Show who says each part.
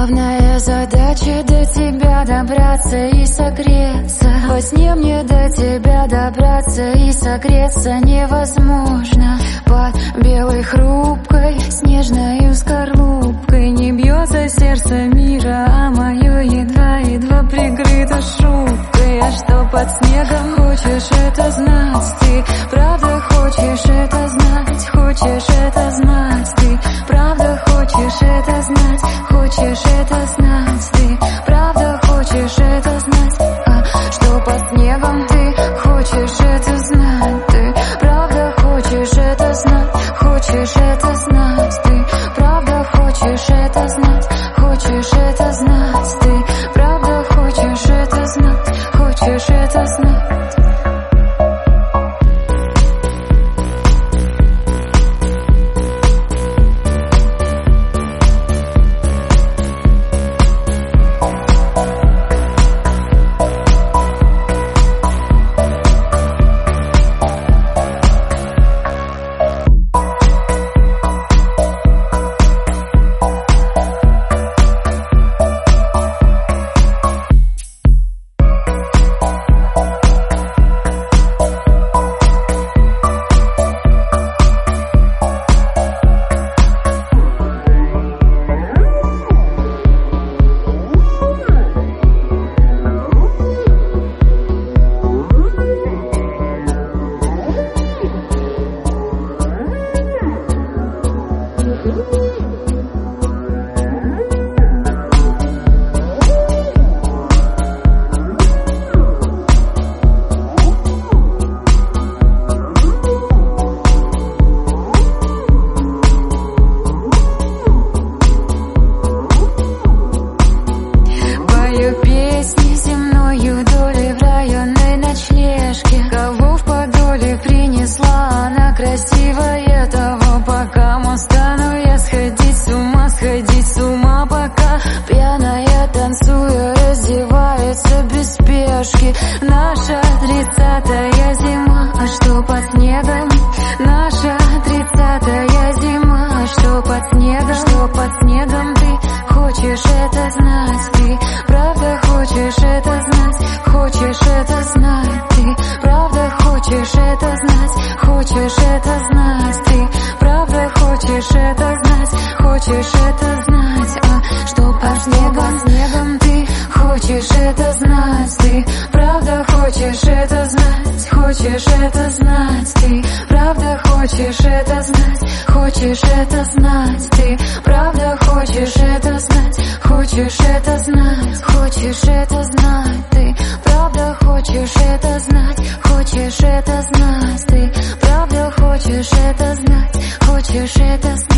Speaker 1: Главная задача до тебя добраться и согреться. Во сне мне до тебя добраться и согреться невозможно. Под белой хрупкой снежной скорлупкой Не бьется Наша тридцатая зима, а что под снегом? Наша тридцатая зима, а что под снегом? Что под снегом ты хочешь это знать? Ты правда хочешь это знать? Хочешь это знать? Ты правда хочешь это знать? Хочешь это знать? Ты правда хочешь это знать? Хочешь это знать? А что под снегом? снегом ты хочешь это знать? Ты это знать? Хочешь это знать? Ты правда хочешь это знать? Хочешь это знать? Ты правда хочешь это знать? Хочешь это знать? Хочешь это знать? Ты правда хочешь это знать? Хочешь это знать? Ты правда хочешь это знать? Хочешь это знать?